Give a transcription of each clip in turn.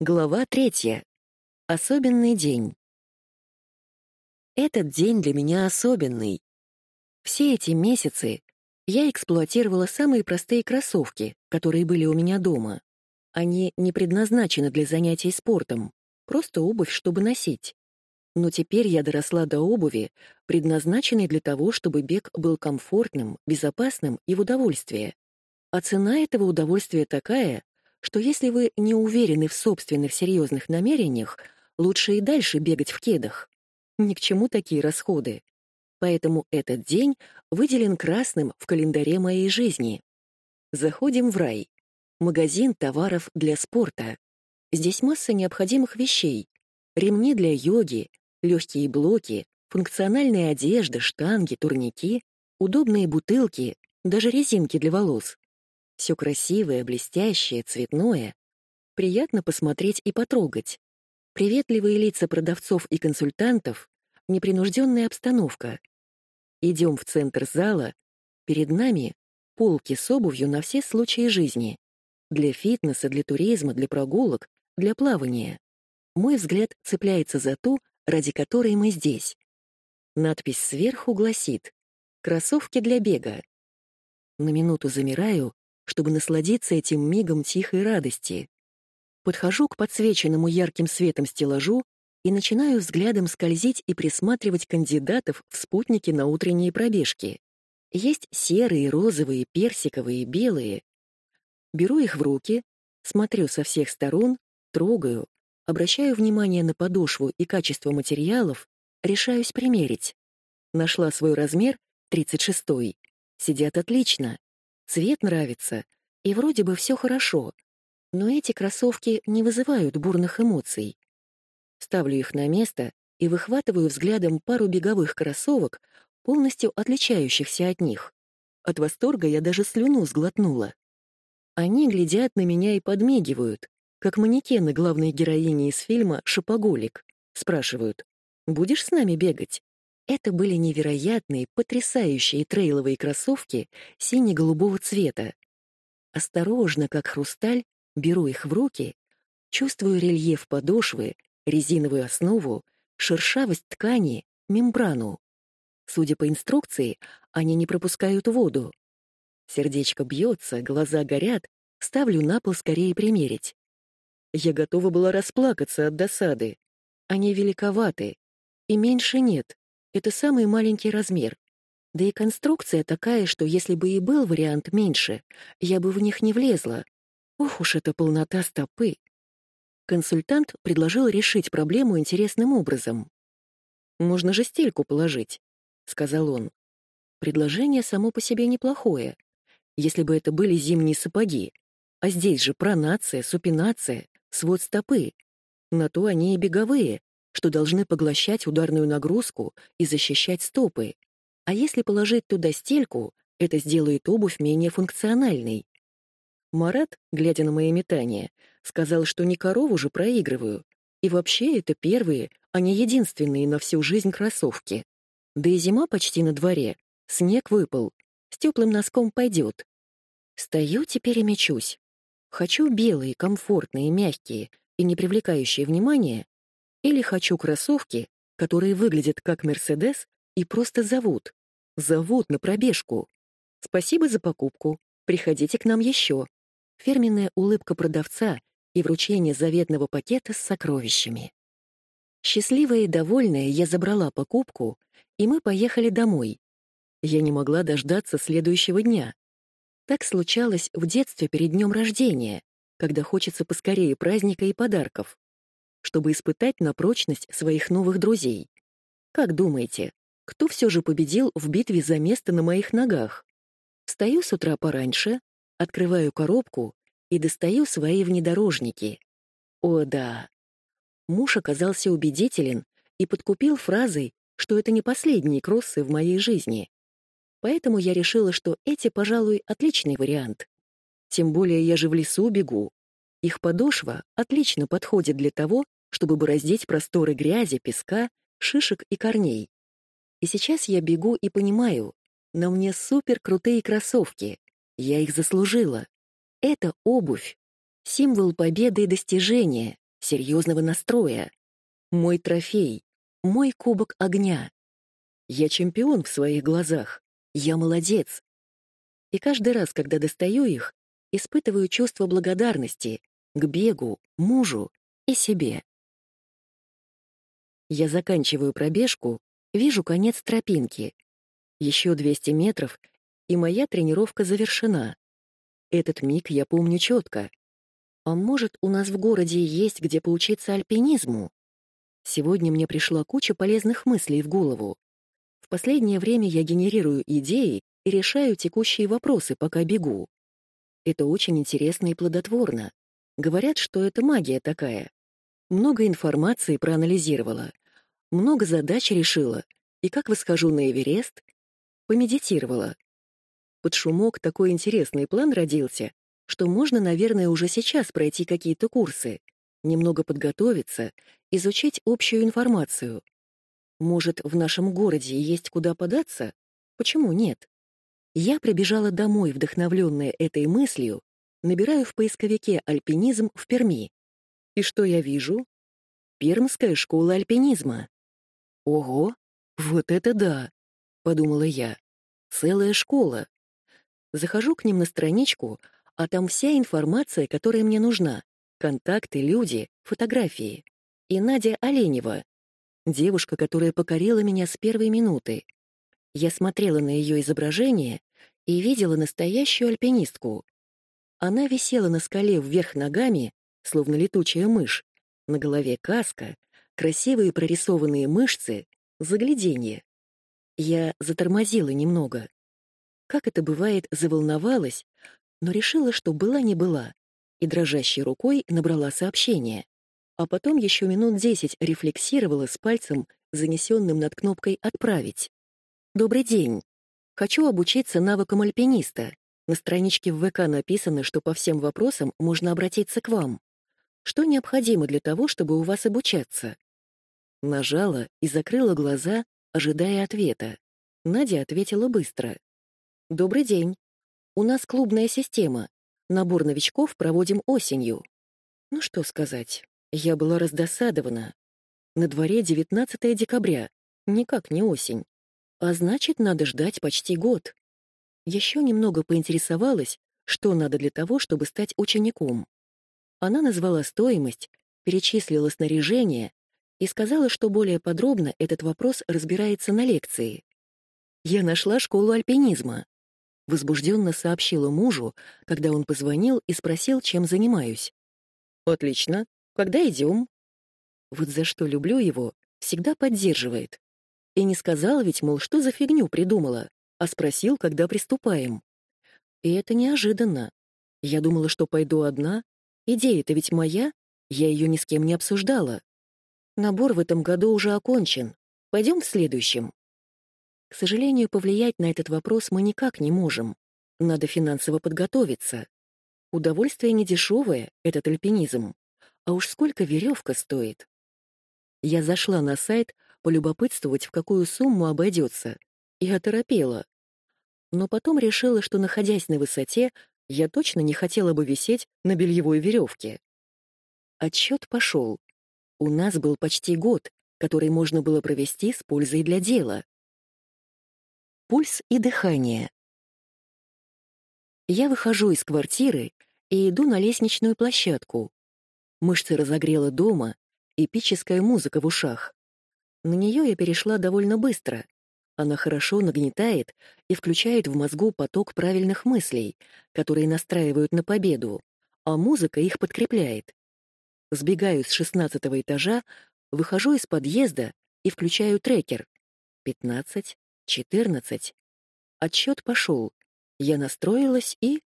Глава третья. Особенный день. Этот день для меня особенный. Все эти месяцы я эксплуатировала самые простые кроссовки, которые были у меня дома. Они не предназначены для занятий спортом, просто обувь, чтобы носить. Но теперь я доросла до обуви, предназначенной для того, чтобы бег был комфортным, безопасным и в удовольствие. А цена этого удовольствия такая, что если вы не уверены в собственных серьезных намерениях, лучше и дальше бегать в кедах. Ни к чему такие расходы. Поэтому этот день выделен красным в календаре моей жизни. Заходим в рай. Магазин товаров для спорта. Здесь масса необходимых вещей. Ремни для йоги, легкие блоки, функциональная одежда, штанги, турники, удобные бутылки, даже резинки для волос. Все красивое, блестящее, цветное. Приятно посмотреть и потрогать. Приветливые лица продавцов и консультантов, непринужденная обстановка. Идем в центр зала. Перед нами полки с обувью на все случаи жизни. Для фитнеса, для туризма, для прогулок, для плавания. Мой взгляд цепляется за ту, ради которой мы здесь. Надпись сверху гласит «Кроссовки для бега». На минуту замираю, чтобы насладиться этим мигом тихой радости. Подхожу к подсвеченному ярким светом стеллажу и начинаю взглядом скользить и присматривать кандидатов в спутники на утренние пробежки. Есть серые, розовые, персиковые, белые. Беру их в руки, смотрю со всех сторон, трогаю, обращаю внимание на подошву и качество материалов, решаюсь примерить. Нашла свой размер, 36-й. Сидят отлично. Цвет нравится, и вроде бы все хорошо, но эти кроссовки не вызывают бурных эмоций. Ставлю их на место и выхватываю взглядом пару беговых кроссовок, полностью отличающихся от них. От восторга я даже слюну сглотнула. Они глядят на меня и подмигивают, как манекены главной героини из фильма «Шопоголик». Спрашивают, «Будешь с нами бегать?» Это были невероятные, потрясающие трейловые кроссовки сине-голубого цвета. Осторожно, как хрусталь, беру их в руки, чувствую рельеф подошвы, резиновую основу, шершавость ткани, мембрану. Судя по инструкции, они не пропускают воду. Сердечко бьется, глаза горят, ставлю на пол скорее примерить. Я готова была расплакаться от досады. Они великоваты, и меньше нет. Это самый маленький размер. Да и конструкция такая, что если бы и был вариант меньше, я бы в них не влезла. Ох уж эта полнота стопы. Консультант предложил решить проблему интересным образом. «Можно же стельку положить», — сказал он. Предложение само по себе неплохое, если бы это были зимние сапоги. А здесь же пронация, супинация, свод стопы. На то они и беговые, что должны поглощать ударную нагрузку и защищать стопы. А если положить туда стельку, это сделает обувь менее функциональной. Марат, глядя на мои метания, сказал, что не корову же проигрываю. И вообще это первые, а не единственные на всю жизнь кроссовки. Да и зима почти на дворе. Снег выпал. С теплым носком пойдет. Стою теперь и мечусь. Хочу белые, комфортные, мягкие и не привлекающие внимания, или хочу кроссовки, которые выглядят как Мерседес и просто зовут. Зовут на пробежку. Спасибо за покупку. Приходите к нам еще. Фирменная улыбка продавца и вручение заветного пакета с сокровищами. Счастливая и довольная, я забрала покупку, и мы поехали домой. Я не могла дождаться следующего дня. Так случалось в детстве перед днем рождения, когда хочется поскорее праздника и подарков чтобы испытать на прочность своих новых друзей. Как думаете, кто все же победил в битве за место на моих ногах? Встаю с утра пораньше, открываю коробку и достаю свои внедорожники. О, да. Муж оказался убедителен и подкупил фразой, что это не последние кроссы в моей жизни. Поэтому я решила, что эти, пожалуй, отличный вариант. Тем более я же в лесу бегу, их подошва отлично подходит для того, чтобы бороздить просторы грязи, песка, шишек и корней. И сейчас я бегу и понимаю, на мне супер крутые кроссовки. Я их заслужила. Это обувь, символ победы и достижения, серьезного настроя. Мой трофей, мой кубок огня. Я чемпион в своих глазах. Я молодец. И каждый раз, когда достаю их, испытываю чувство благодарности к бегу, мужу и себе. Я заканчиваю пробежку, вижу конец тропинки. Еще 200 метров, и моя тренировка завершена. Этот миг я помню четко. А может, у нас в городе есть где поучиться альпинизму? Сегодня мне пришла куча полезных мыслей в голову. В последнее время я генерирую идеи и решаю текущие вопросы, пока бегу. Это очень интересно и плодотворно. Говорят, что это магия такая. Много информации проанализировала, много задач решила, и как восхожу на Эверест, помедитировала. Под шумок такой интересный план родился, что можно, наверное, уже сейчас пройти какие-то курсы, немного подготовиться, изучить общую информацию. Может, в нашем городе есть куда податься? Почему нет? Я прибежала домой, вдохновленная этой мыслью, набираю в поисковике «альпинизм» в Перми. И что я вижу? Пермская школа альпинизма. Ого, вот это да, подумала я. Целая школа. Захожу к ним на страничку, а там вся информация, которая мне нужна. Контакты, люди, фотографии. И Надя Оленева. Девушка, которая покорила меня с первой минуты. Я смотрела на ее изображение и видела настоящую альпинистку. Она висела на скале вверх ногами, словно летучая мышь. На голове каска, красивые прорисованные мышцы, загляденье. Я затормозила немного. Как это бывает, заволновалась, но решила, что была не была, и дрожащей рукой набрала сообщение. А потом еще минут десять рефлексировала с пальцем, занесенным над кнопкой «Отправить». «Добрый день. Хочу обучиться навыкам альпиниста. На страничке в ВК написано, что по всем вопросам можно обратиться к вам. Что необходимо для того, чтобы у вас обучаться?» Нажала и закрыла глаза, ожидая ответа. Надя ответила быстро. «Добрый день. У нас клубная система. Набор новичков проводим осенью. Ну что сказать, я была раздосадована. На дворе 19 декабря, никак не осень. А значит, надо ждать почти год. Еще немного поинтересовалась, что надо для того, чтобы стать учеником. Она назвала стоимость, перечислила снаряжение и сказала, что более подробно этот вопрос разбирается на лекции. Я нашла школу альпинизма. Возбужденно сообщила мужу, когда он позвонил и спросил, чем занимаюсь. «Отлично. Когда идем?» Вот за что люблю его, всегда поддерживает. И не сказал ведь, мол, что за фигню придумала, а спросил, когда приступаем. И это неожиданно. Я думала, что пойду одна. Идея-то ведь моя, я ее ни с кем не обсуждала. Набор в этом году уже окончен. Пойдем в следующем. К сожалению, повлиять на этот вопрос мы никак не можем. Надо финансово подготовиться. Удовольствие не дешевое, этот альпинизм. А уж сколько веревка стоит. Я зашла на сайт полюбопытствовать, в какую сумму обойдется, и оторопела. Но потом решила, что, находясь на высоте, я точно не хотела бы висеть на бельевой веревке. Отсчет пошел. У нас был почти год, который можно было провести с пользой для дела. Пульс и дыхание. Я выхожу из квартиры и иду на лестничную площадку. Мышцы разогрела дома, эпическая музыка в ушах. На нее я перешла довольно быстро. Она хорошо нагнетает и включает в мозгу поток правильных мыслей, которые настраивают на победу, а музыка их подкрепляет. Сбегаю с шестнадцатого этажа, выхожу из подъезда и включаю трекер. Пятнадцать, четырнадцать. Отсчет пошел. Я настроилась и...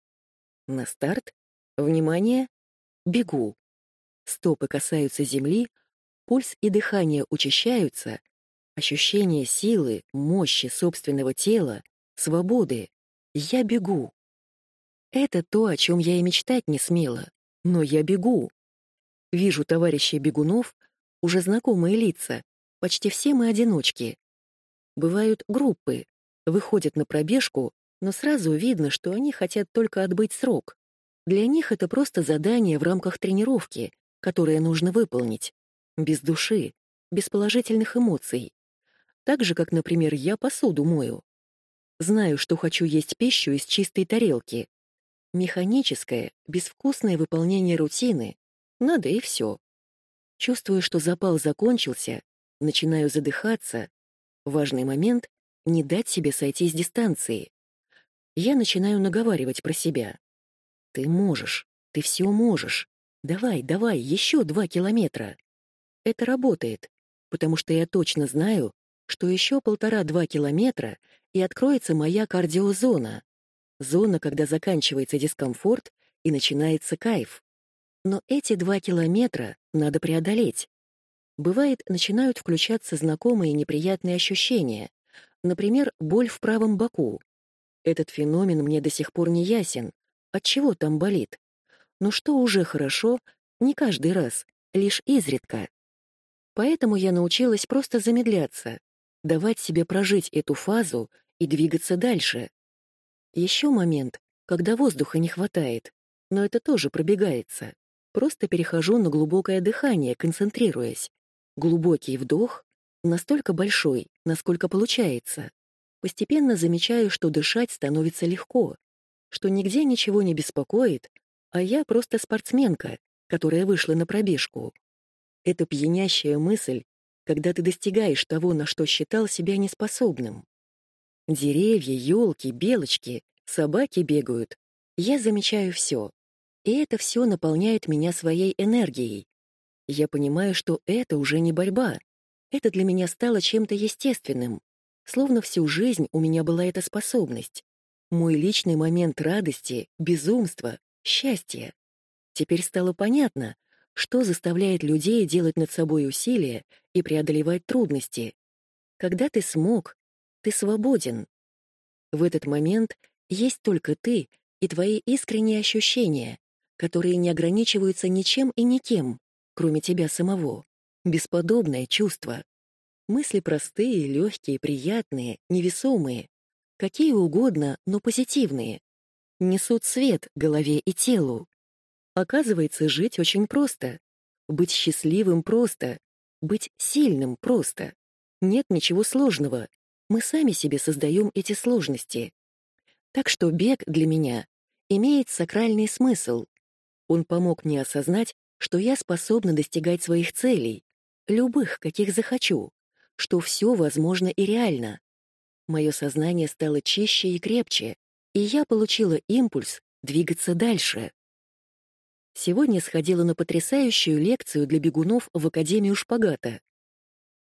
На старт. Внимание. Бегу. Стопы касаются земли, пульс и дыхание учащаются, ощущение силы, мощи собственного тела, свободы. Я бегу. Это то, о чем я и мечтать не смела. Но я бегу. Вижу товарищей бегунов, уже знакомые лица. Почти все мы одиночки. Бывают группы, выходят на пробежку, но сразу видно, что они хотят только отбыть срок. Для них это просто задание в рамках тренировки, которое нужно выполнить, без души, без положительных эмоций. Так же, как, например, я посуду мою. Знаю, что хочу есть пищу из чистой тарелки. Механическое, безвкусное выполнение рутины. Надо и все. Чувствую, что запал закончился, начинаю задыхаться. Важный момент — не дать себе сойти с дистанции. Я начинаю наговаривать про себя. Ты можешь, ты все можешь. Давай, давай, еще два километра. Это работает, потому что я точно знаю, что еще полтора-два километра и откроется моя кардиозона. Зона, когда заканчивается дискомфорт и начинается кайф. Но эти два километра надо преодолеть. Бывает, начинают включаться знакомые неприятные ощущения, например, боль в правом боку. Этот феномен мне до сих пор не ясен. От чего там болит? Но что уже хорошо, не каждый раз, лишь изредка. Поэтому я научилась просто замедляться, давать себе прожить эту фазу и двигаться дальше. Еще момент, когда воздуха не хватает, но это тоже пробегается. Просто перехожу на глубокое дыхание, концентрируясь. Глубокий вдох, настолько большой, насколько получается. Постепенно замечаю, что дышать становится легко, что нигде ничего не беспокоит, а я просто спортсменка, которая вышла на пробежку. Это пьянящая мысль, когда ты достигаешь того, на что считал себя неспособным. Деревья, елки, белочки, собаки бегают. Я замечаю все. И это все наполняет меня своей энергией. Я понимаю, что это уже не борьба. Это для меня стало чем-то естественным. Словно всю жизнь у меня была эта способность. Мой личный момент радости, безумства, счастья. Теперь стало понятно, что заставляет людей делать над собой усилия и преодолевать трудности. Когда ты смог, ты свободен. В этот момент есть только ты и твои искренние ощущения, которые не ограничиваются ничем и никем, кроме тебя самого. Бесподобное чувство. Мысли простые, легкие, приятные, невесомые, какие угодно, но позитивные. Несут свет голове и телу. Оказывается, жить очень просто. Быть счастливым просто. Быть сильным просто. Нет ничего сложного. Мы сами себе создаем эти сложности. Так что бег для меня имеет сакральный смысл. Он помог мне осознать, что я способна достигать своих целей, любых, каких захочу, что все возможно и реально. Мое сознание стало чище и крепче, и я получила импульс двигаться дальше. Сегодня сходила на потрясающую лекцию для бегунов в Академию шпагата.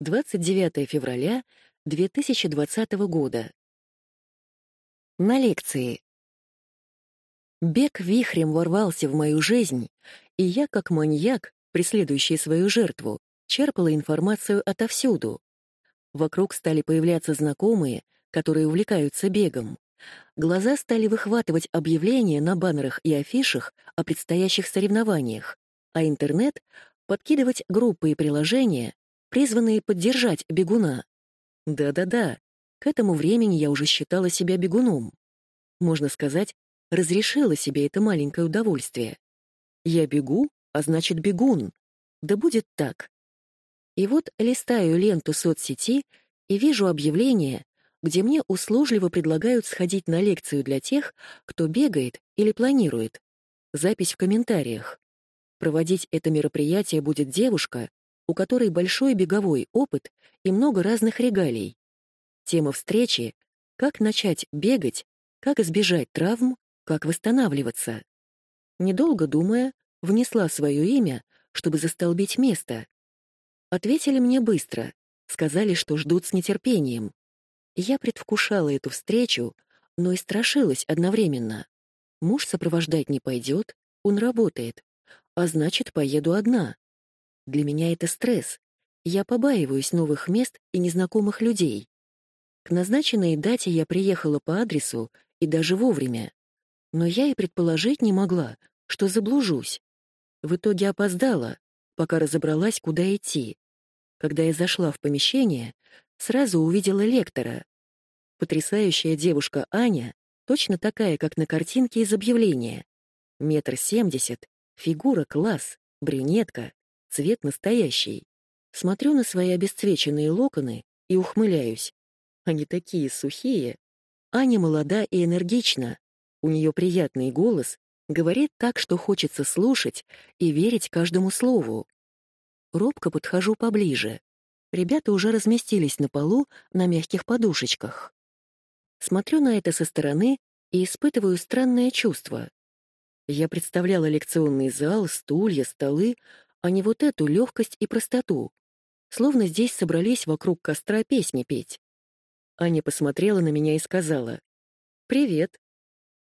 29 февраля 2020 года. На лекции. Бег вихрем ворвался в мою жизнь, и я, как маньяк, преследующий свою жертву, черпала информацию отовсюду. Вокруг стали появляться знакомые, которые увлекаются бегом. Глаза стали выхватывать объявления на баннерах и афишах о предстоящих соревнованиях, а интернет — подкидывать группы и приложения, призванные поддержать бегуна. Да-да-да, к этому времени я уже считала себя бегуном. Можно сказать, разрешила себе это маленькое удовольствие. Я бегу, а значит бегун. Да будет так. И вот листаю ленту соцсети и вижу объявление, где мне услужливо предлагают сходить на лекцию для тех, кто бегает или планирует. Запись в комментариях. Проводить это мероприятие будет девушка, у которой большой беговой опыт и много разных регалий. Тема встречи — как начать бегать, как избежать травм, как восстанавливаться. Недолго думая, внесла свое имя, чтобы застолбить место. Ответили мне быстро, сказали, что ждут с нетерпением. Я предвкушала эту встречу, но и страшилась одновременно. Муж сопровождать не пойдет, он работает, а значит, поеду одна. Для меня это стресс. Я побаиваюсь новых мест и незнакомых людей. К назначенной дате я приехала по адресу и даже вовремя. Но я и предположить не могла, что заблужусь. В итоге опоздала, пока разобралась, куда идти. Когда я зашла в помещение, сразу увидела лектора. Потрясающая девушка Аня, точно такая, как на картинке из объявления. Метр семьдесят, фигура класс, брюнетка, цвет настоящий. Смотрю на свои обесцвеченные локоны и ухмыляюсь. Они такие сухие. Аня молода и энергична. У нее приятный голос, говорит так, что хочется слушать и верить каждому слову. Робко подхожу поближе. Ребята уже разместились на полу на мягких подушечках. Смотрю на это со стороны и испытываю странное чувство. Я представляла лекционный зал, стулья, столы, а не вот эту легкость и простоту. Словно здесь собрались вокруг костра песни петь. Аня посмотрела на меня и сказала «Привет».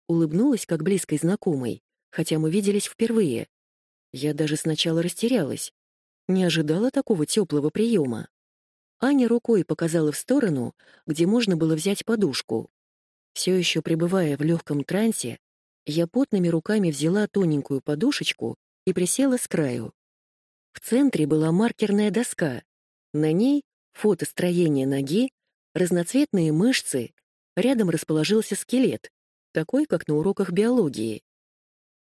Улыбнулась, как близкой знакомой, хотя мы виделись впервые. Я даже сначала растерялась. Не ожидала такого теплого приема. Аня рукой показала в сторону, где можно было взять подушку. Все еще пребывая в легком трансе, я потными руками взяла тоненькую подушечку и присела с краю. В центре была маркерная доска. На ней фото строения ноги, разноцветные мышцы, рядом расположился скелет, такой, как на уроках биологии.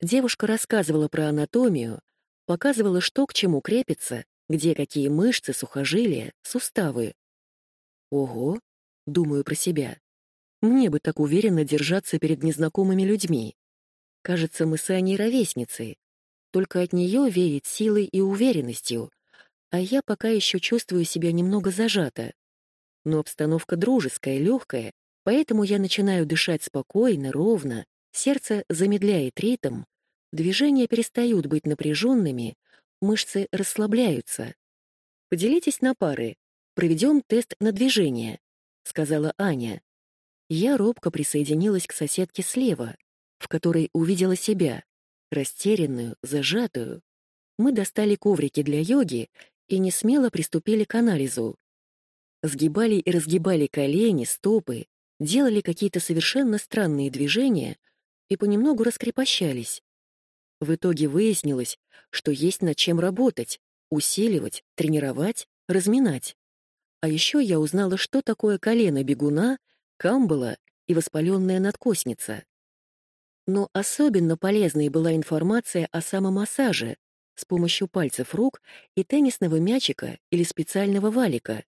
Девушка рассказывала про анатомию, показывала, что к чему крепится, где какие мышцы, сухожилия, суставы. Ого, думаю про себя. Мне бы так уверенно держаться перед незнакомыми людьми. Кажется, мы с Аней ровесницы. Только от нее веет силой и уверенностью, а я пока еще чувствую себя немного зажата. Но обстановка дружеская, легкая, поэтому я начинаю дышать спокойно, ровно, сердце замедляет ритм, движения перестают быть напряженными, мышцы расслабляются. «Поделитесь на пары, проведем тест на движение», — сказала Аня. Я робко присоединилась к соседке слева, в которой увидела себя, растерянную, зажатую. Мы достали коврики для йоги и не смело приступили к анализу. Сгибали и разгибали колени, стопы, делали какие-то совершенно странные движения и понемногу раскрепощались. В итоге выяснилось, что есть над чем работать, усиливать, тренировать, разминать. А еще я узнала, что такое колено бегуна, камбала и воспаленная надкосница. Но особенно полезной была информация о самомассаже с помощью пальцев рук и теннисного мячика или специального валика.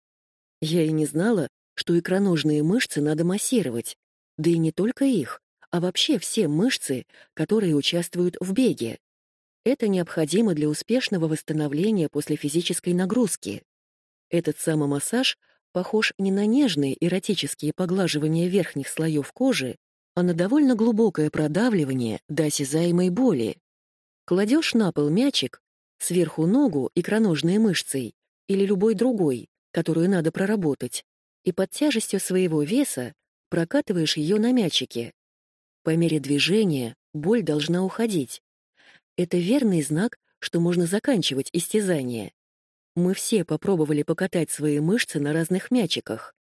Я и не знала, что икроножные мышцы надо массировать, да и не только их, а вообще все мышцы, которые участвуют в беге. Это необходимо для успешного восстановления после физической нагрузки. Этот самомассаж похож не на нежные эротические поглаживания верхних слоев кожи, а на довольно глубокое продавливание до осязаемой боли. Кладешь на пол мячик, сверху ногу икроножной мышцей или любой другой, которую надо проработать, и под тяжестью своего веса прокатываешь ее на мячике. По мере движения боль должна уходить. Это верный знак, что можно заканчивать истязание. Мы все попробовали покатать свои мышцы на разных мячиках.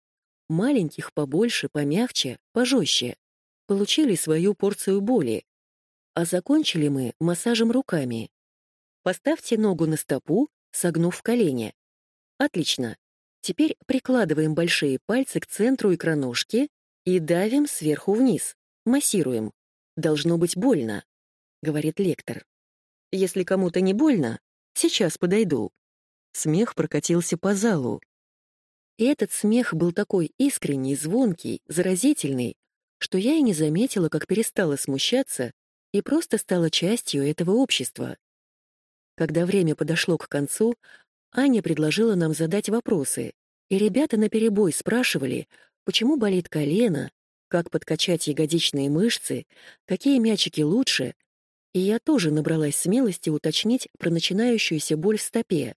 Маленьких побольше, помягче, пожестче получили свою порцию боли. А закончили мы массажем руками. Поставьте ногу на стопу, согнув колени. Отлично. Теперь прикладываем большие пальцы к центру икроножки и давим сверху вниз. Массируем. Должно быть больно, говорит лектор. Если кому-то не больно, сейчас подойду. Смех прокатился по залу. И этот смех был такой искренний, звонкий, заразительный, что я и не заметила, как перестала смущаться и просто стала частью этого общества. Когда время подошло к концу, Аня предложила нам задать вопросы, и ребята наперебой спрашивали, почему болит колено, как подкачать ягодичные мышцы, какие мячики лучше, и я тоже набралась смелости уточнить про начинающуюся боль в стопе.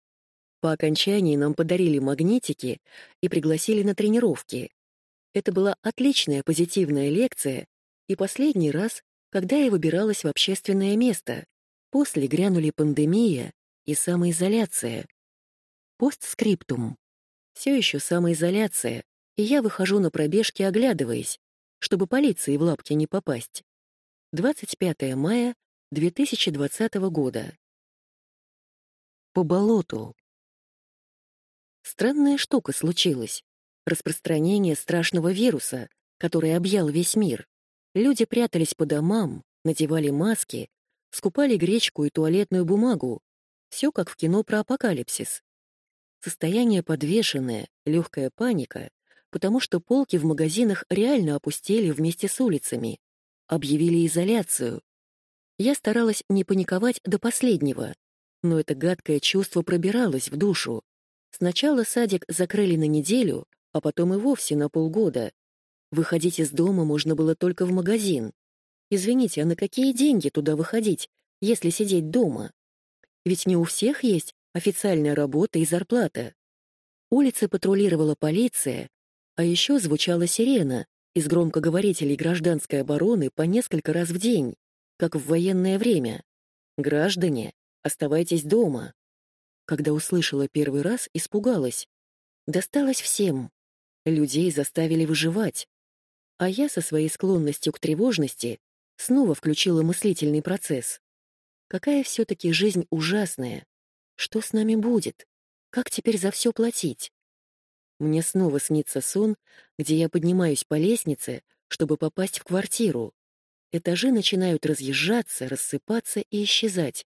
По окончании нам подарили магнитики и пригласили на тренировки. Это была отличная позитивная лекция и последний раз, когда я выбиралась в общественное место. После грянули пандемия и самоизоляция. Постскриптум. Все еще самоизоляция, и я выхожу на пробежки, оглядываясь, чтобы полиции в лапки не попасть. 25 мая 2020 года. По болоту. Странная штука случилась распространение страшного вируса, который объял весь мир. Люди прятались по домам, надевали маски, скупали гречку и туалетную бумагу, Все как в кино про апокалипсис. Состояние подвешенное, легкая паника, потому что полки в магазинах реально опустели вместе с улицами. Объявили изоляцию. Я старалась не паниковать до последнего, но это гадкое чувство пробиралось в душу. Сначала садик закрыли на неделю, а потом и вовсе на полгода. Выходить из дома можно было только в магазин. Извините, а на какие деньги туда выходить, если сидеть дома? Ведь не у всех есть официальная работа и зарплата. Улицы патрулировала полиция, а еще звучала сирена из громкоговорителей гражданской обороны по несколько раз в день, как в военное время. «Граждане, оставайтесь дома». Когда услышала первый раз, испугалась. Досталось всем. Людей заставили выживать. А я со своей склонностью к тревожности снова включила мыслительный процесс. Какая все-таки жизнь ужасная. Что с нами будет? Как теперь за все платить? Мне снова снится сон, где я поднимаюсь по лестнице, чтобы попасть в квартиру. Этажи начинают разъезжаться, рассыпаться и исчезать.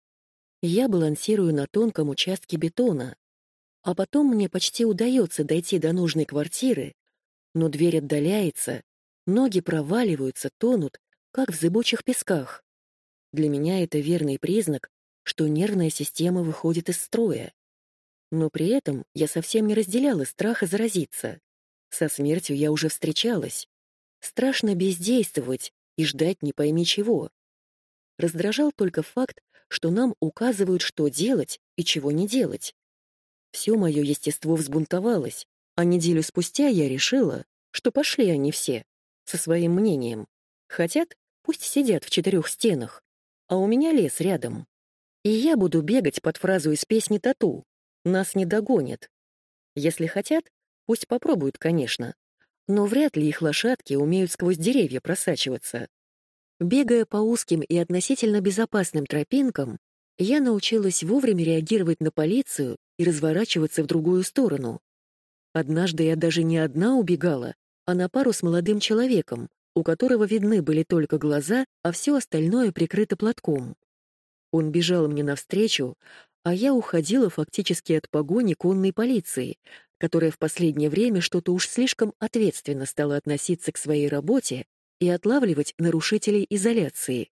Я балансирую на тонком участке бетона. А потом мне почти удается дойти до нужной квартиры, но дверь отдаляется, ноги проваливаются, тонут, как в зыбучих песках. Для меня это верный признак, что нервная система выходит из строя. Но при этом я совсем не разделяла страха заразиться. Со смертью я уже встречалась. Страшно бездействовать и ждать не пойми чего. Раздражал только факт, что нам указывают, что делать и чего не делать. Все мое естество взбунтовалось, а неделю спустя я решила, что пошли они все, со своим мнением. Хотят, пусть сидят в четырех стенах, а у меня лес рядом. И я буду бегать под фразу из песни «Тату». Нас не догонят. Если хотят, пусть попробуют, конечно. Но вряд ли их лошадки умеют сквозь деревья просачиваться. Бегая по узким и относительно безопасным тропинкам, я научилась вовремя реагировать на полицию и разворачиваться в другую сторону. Однажды я даже не одна убегала, а на пару с молодым человеком, у которого видны были только глаза, а все остальное прикрыто платком. Он бежал мне навстречу, а я уходила фактически от погони конной полиции, которая в последнее время что-то уж слишком ответственно стала относиться к своей работе и отлавливать нарушителей изоляции.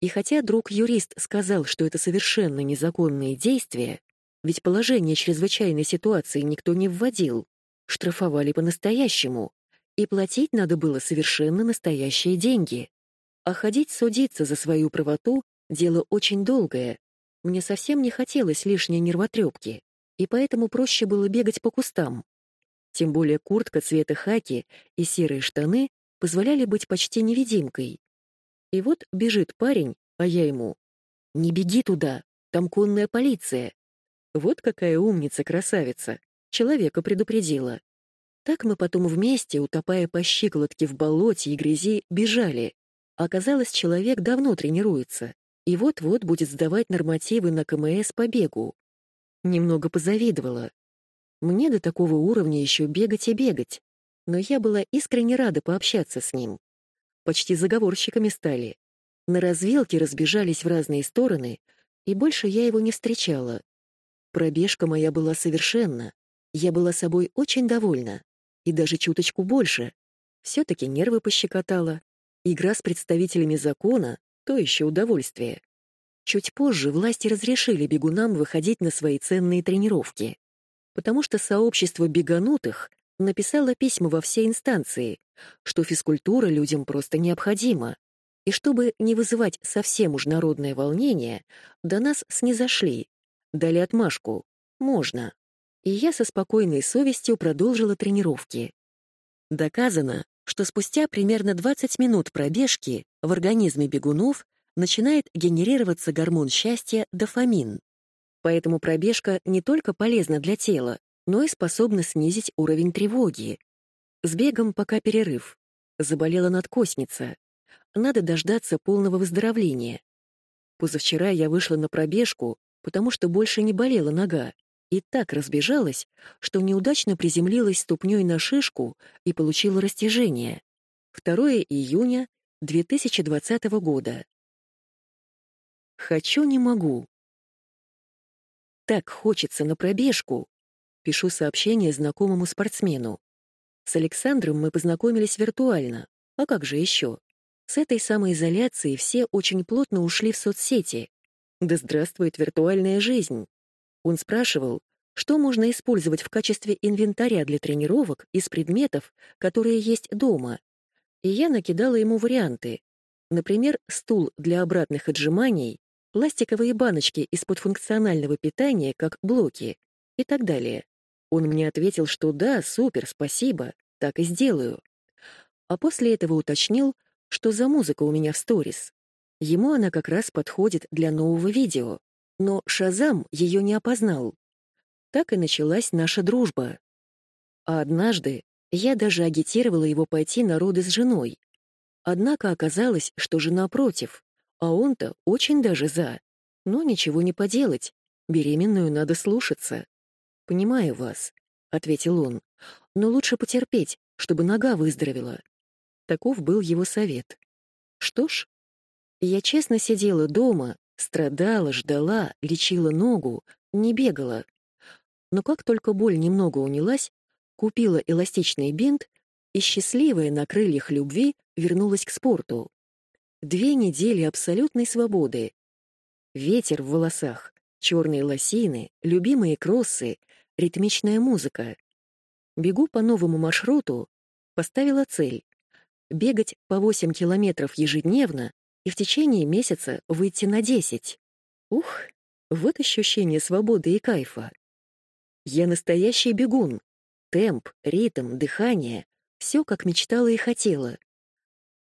И хотя друг-юрист сказал, что это совершенно незаконные действия, ведь положение чрезвычайной ситуации никто не вводил, штрафовали по-настоящему, и платить надо было совершенно настоящие деньги. А ходить судиться за свою правоту — дело очень долгое. Мне совсем не хотелось лишней нервотрепки, и поэтому проще было бегать по кустам. Тем более куртка цвета хаки и серые штаны позволяли быть почти невидимкой. И вот бежит парень, а я ему. «Не беги туда, там конная полиция». Вот какая умница-красавица. Человека предупредила. Так мы потом вместе, утопая по щиколотке в болоте и грязи, бежали. Оказалось, человек давно тренируется и вот-вот будет сдавать нормативы на КМС по бегу. Немного позавидовала. Мне до такого уровня еще бегать и бегать, но я была искренне рада пообщаться с ним. Почти заговорщиками стали. На развилке разбежались в разные стороны, и больше я его не встречала. Пробежка моя была совершенна. Я была собой очень довольна и даже чуточку больше. Все-таки нервы пощекотала. Игра с представителями закона — то еще удовольствие. Чуть позже власти разрешили бегунам выходить на свои ценные тренировки, потому что сообщество беганутых написало письма во все инстанции, что физкультура людям просто необходима. И чтобы не вызывать совсем уж народное волнение, до нас снизошли, дали отмашку. Можно и я со спокойной совестью продолжила тренировки. Доказано, что спустя примерно 20 минут пробежки в организме бегунов начинает генерироваться гормон счастья дофамин. Поэтому пробежка не только полезна для тела, но и способна снизить уровень тревоги. С бегом пока перерыв. Заболела надкосница. Надо дождаться полного выздоровления. Позавчера я вышла на пробежку, потому что больше не болела нога, и так разбежалась, что неудачно приземлилась ступней на шишку и получила растяжение. 2 июня 2020 года. Хочу, не могу. так хочется на пробежку. Пишу сообщение знакомому спортсмену. С Александром мы познакомились виртуально. А как же еще? С этой самоизоляцией все очень плотно ушли в соцсети. Да здравствует виртуальная жизнь. Он спрашивал, что можно использовать в качестве инвентаря для тренировок из предметов, которые есть дома. И я накидала ему варианты. Например, стул для обратных отжиманий, пластиковые баночки из-под функционального питания, как блоки, и так далее. Он мне ответил, что да, супер, спасибо, так и сделаю. А после этого уточнил, что за музыка у меня в сторис. Ему она как раз подходит для нового видео, но Шазам ее не опознал. Так и началась наша дружба. А однажды я даже агитировала его пойти на роды с женой. Однако оказалось, что жена против, а он-то очень даже за. Но ничего не поделать, беременную надо слушаться. «Понимаю вас», — ответил он, — «но лучше потерпеть, чтобы нога выздоровела». Таков был его совет. Что ж, я честно сидела дома, страдала, ждала, лечила ногу, не бегала. Но как только боль немного унялась, купила эластичный бинт и, счастливая на крыльях любви, вернулась к спорту. Две недели абсолютной свободы. Ветер в волосах, черные лосины, любимые кроссы, ритмичная музыка. Бегу по новому маршруту, поставила цель — бегать по 8 километров ежедневно и в течение месяца выйти на 10. Ух, вот ощущение свободы и кайфа. Я настоящий бегун. Темп, ритм, дыхание — все, как мечтала и хотела.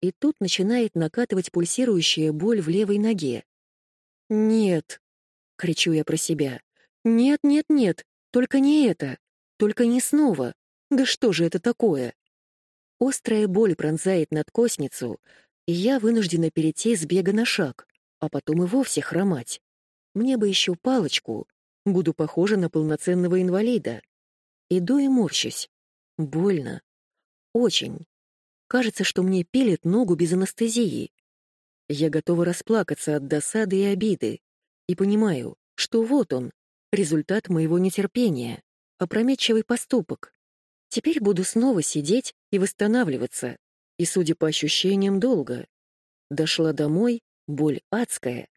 И тут начинает накатывать пульсирующая боль в левой ноге. «Нет!» — кричу я про себя. «Нет, нет, нет! Только не это! Только не снова! Да что же это такое?» Острая боль пронзает надкосницу, и я вынуждена перейти с бега на шаг, а потом и вовсе хромать. Мне бы еще палочку, буду похожа на полноценного инвалида. Иду и морщусь. Больно. Очень. Кажется, что мне пилит ногу без анестезии. Я готова расплакаться от досады и обиды. И понимаю, что вот он, результат моего нетерпения, опрометчивый поступок. Теперь буду снова сидеть и восстанавливаться. И, судя по ощущениям, долго. Дошла домой, боль адская.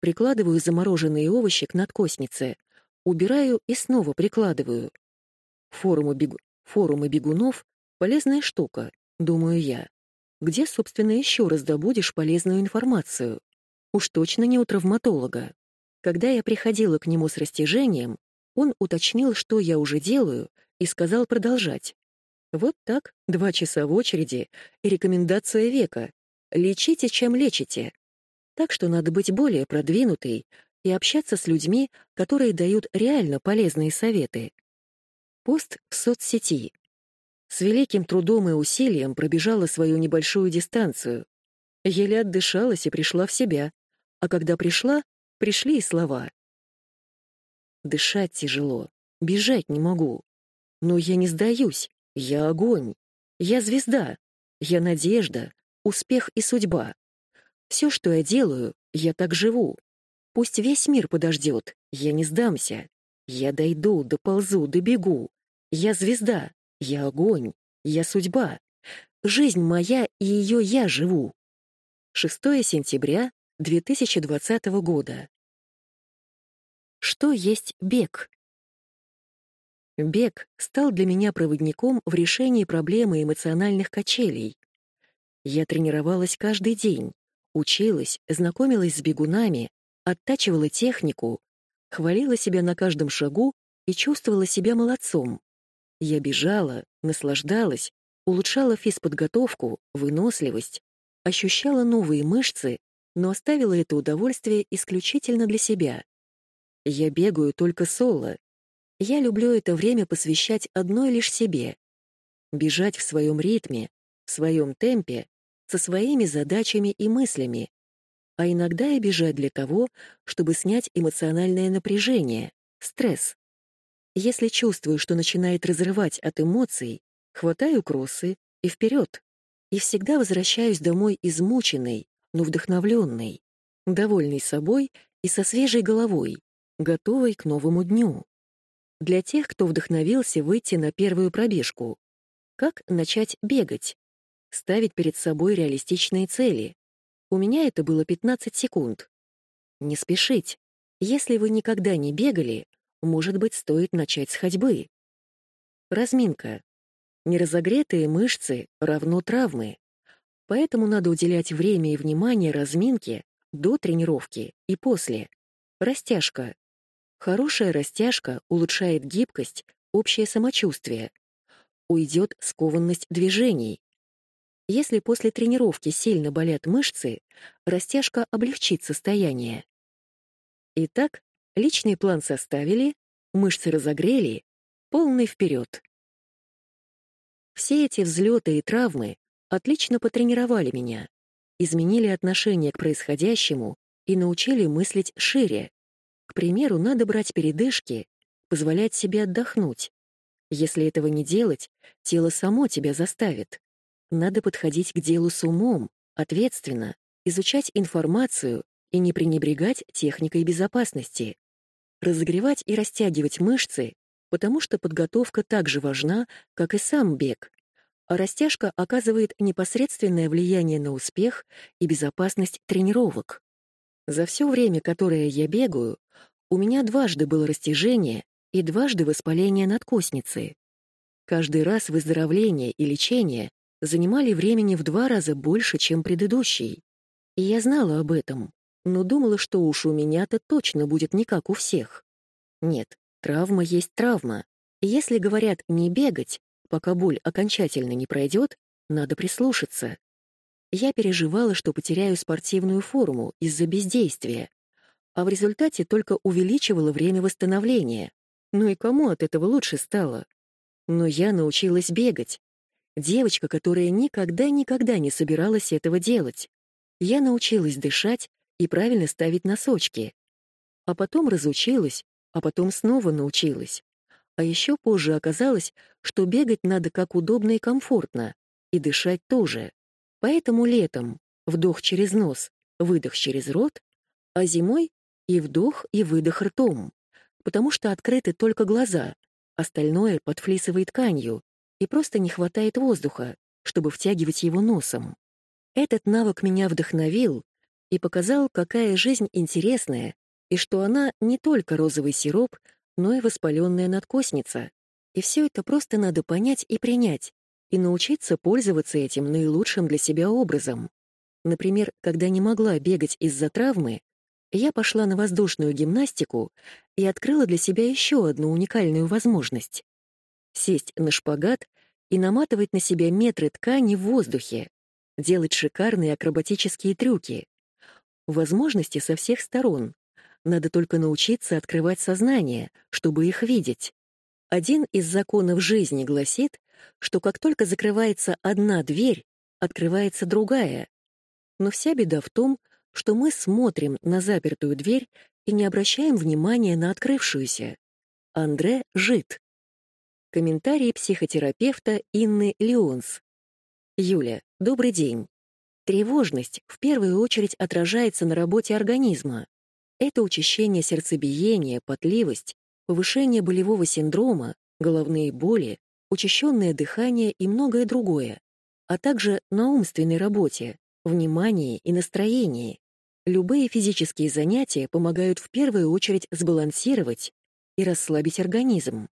Прикладываю замороженные овощи к надкоснице. Убираю и снова прикладываю. Форумы, бегу... Форумы бегунов — полезная штука, думаю я. Где, собственно, еще раздобудешь полезную информацию? Уж точно не у травматолога. Когда я приходила к нему с растяжением, он уточнил, что я уже делаю, и сказал продолжать. Вот так, два часа в очереди, и рекомендация века. Лечите, чем лечите. Так что надо быть более продвинутой и общаться с людьми, которые дают реально полезные советы. Пост в соцсети. С великим трудом и усилием пробежала свою небольшую дистанцию. Еле отдышалась и пришла в себя. А когда пришла, пришли и слова. Дышать тяжело, бежать не могу. Но я не сдаюсь, я огонь. Я звезда, я надежда, успех и судьба. Все, что я делаю, я так живу. Пусть весь мир подождет, я не сдамся. Я дойду, доползу, добегу. Я звезда, я огонь, я судьба. Жизнь моя, и ее я живу. 6 сентября 2020 года. Что есть бег? Бег стал для меня проводником в решении проблемы эмоциональных качелей. Я тренировалась каждый день, училась, знакомилась с бегунами, оттачивала технику, хвалила себя на каждом шагу и чувствовала себя молодцом. Я бежала, наслаждалась, улучшала физподготовку, выносливость, ощущала новые мышцы, но оставила это удовольствие исключительно для себя. Я бегаю только соло. Я люблю это время посвящать одной лишь себе. Бежать в своем ритме, в своем темпе, со своими задачами и мыслями. А иногда и бежать для того, чтобы снять эмоциональное напряжение, стресс. Если чувствую, что начинает разрывать от эмоций, хватаю кроссы и вперед. И всегда возвращаюсь домой измученной, но вдохновленной, довольной собой и со свежей головой. готовой к новому дню. Для тех, кто вдохновился выйти на первую пробежку. Как начать бегать? Ставить перед собой реалистичные цели. У меня это было 15 секунд. Не спешить. Если вы никогда не бегали, может быть, стоит начать с ходьбы. Разминка. Неразогретые мышцы равно травмы. Поэтому надо уделять время и внимание разминке до тренировки и после. Растяжка. Хорошая растяжка улучшает гибкость, общее самочувствие. Уйдет скованность движений. Если после тренировки сильно болят мышцы, растяжка облегчит состояние. Итак, личный план составили, мышцы разогрели, полный вперед. Все эти взлеты и травмы отлично потренировали меня, изменили отношение к происходящему и научили мыслить шире. К примеру, надо брать передышки, позволять себе отдохнуть. Если этого не делать, тело само тебя заставит. Надо подходить к делу с умом, ответственно, изучать информацию и не пренебрегать техникой безопасности. Разогревать и растягивать мышцы, потому что подготовка так же важна, как и сам бег а растяжка оказывает непосредственное влияние на успех и безопасность тренировок. За все время, которое я бегаю, у меня дважды было растяжение и дважды воспаление надкосницы. Каждый раз выздоровление и лечение занимали времени в два раза больше, чем предыдущий. И я знала об этом, но думала, что уж у меня-то точно будет не как у всех. Нет, травма есть травма. И если говорят «не бегать», Пока боль окончательно не пройдет, надо прислушаться. Я переживала, что потеряю спортивную форму из-за бездействия, а в результате только увеличивала время восстановления. Ну и кому от этого лучше стало? Но я научилась бегать. Девочка, которая никогда-никогда не собиралась этого делать. Я научилась дышать и правильно ставить носочки. А потом разучилась, а потом снова научилась. А еще позже оказалось, что бегать надо как удобно и комфортно, и дышать тоже. Поэтому летом вдох через нос, выдох через рот, а зимой и вдох, и выдох ртом, потому что открыты только глаза, остальное под флисовой тканью, и просто не хватает воздуха, чтобы втягивать его носом. Этот навык меня вдохновил и показал, какая жизнь интересная, и что она не только розовый сироп, но и воспаленная надкосница. И все это просто надо понять и принять, и научиться пользоваться этим наилучшим для себя образом. Например, когда не могла бегать из-за травмы, я пошла на воздушную гимнастику и открыла для себя еще одну уникальную возможность — сесть на шпагат и наматывать на себя метры ткани в воздухе, делать шикарные акробатические трюки. Возможности со всех сторон, надо только научиться открывать сознание, чтобы их видеть. Один из законов жизни гласит, что как только закрывается одна дверь, открывается другая. Но вся беда в том, что мы смотрим на запертую дверь и не обращаем внимания на открывшуюся. Андре Жит. Комментарий психотерапевта Инны Леонс. Юля, добрый день. Тревожность в первую очередь отражается на работе организма. Это учащение сердцебиения, потливость, повышение болевого синдрома, головные боли, учащенное дыхание и многое другое, а также на умственной работе, внимании и настроении. Любые физические занятия помогают в первую очередь сбалансировать и расслабить организм.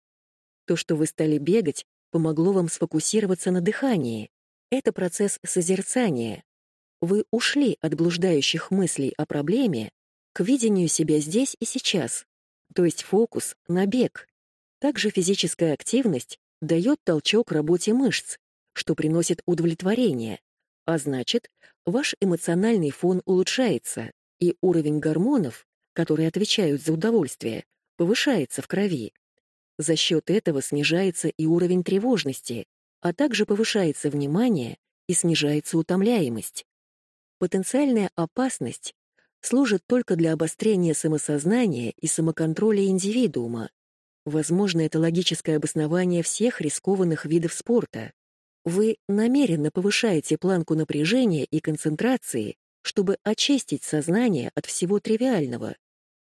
То, что вы стали бегать, помогло вам сфокусироваться на дыхании. Это процесс созерцания. Вы ушли от блуждающих мыслей о проблеме к видению себя здесь и сейчас, то есть фокус на бег. Также физическая активность дает толчок работе мышц, что приносит удовлетворение, а значит, ваш эмоциональный фон улучшается, и уровень гормонов, которые отвечают за удовольствие, повышается в крови. За счет этого снижается и уровень тревожности, а также повышается внимание и снижается утомляемость. Потенциальная опасность служит только для обострения самосознания и самоконтроля индивидуума. Возможно, это логическое обоснование всех рискованных видов спорта. Вы намеренно повышаете планку напряжения и концентрации, чтобы очистить сознание от всего тривиального.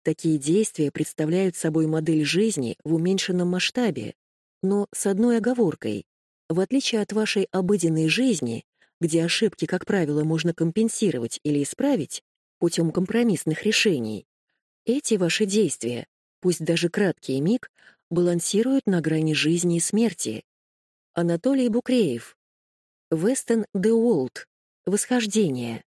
Такие действия представляют собой модель жизни в уменьшенном масштабе, но с одной оговоркой. В отличие от вашей обыденной жизни, где ошибки, как правило, можно компенсировать или исправить путем компромиссных решений, эти ваши действия, пусть даже краткий миг, балансируют на грани жизни и смерти. Анатолий Букреев. Вестон де Уолт. Восхождение.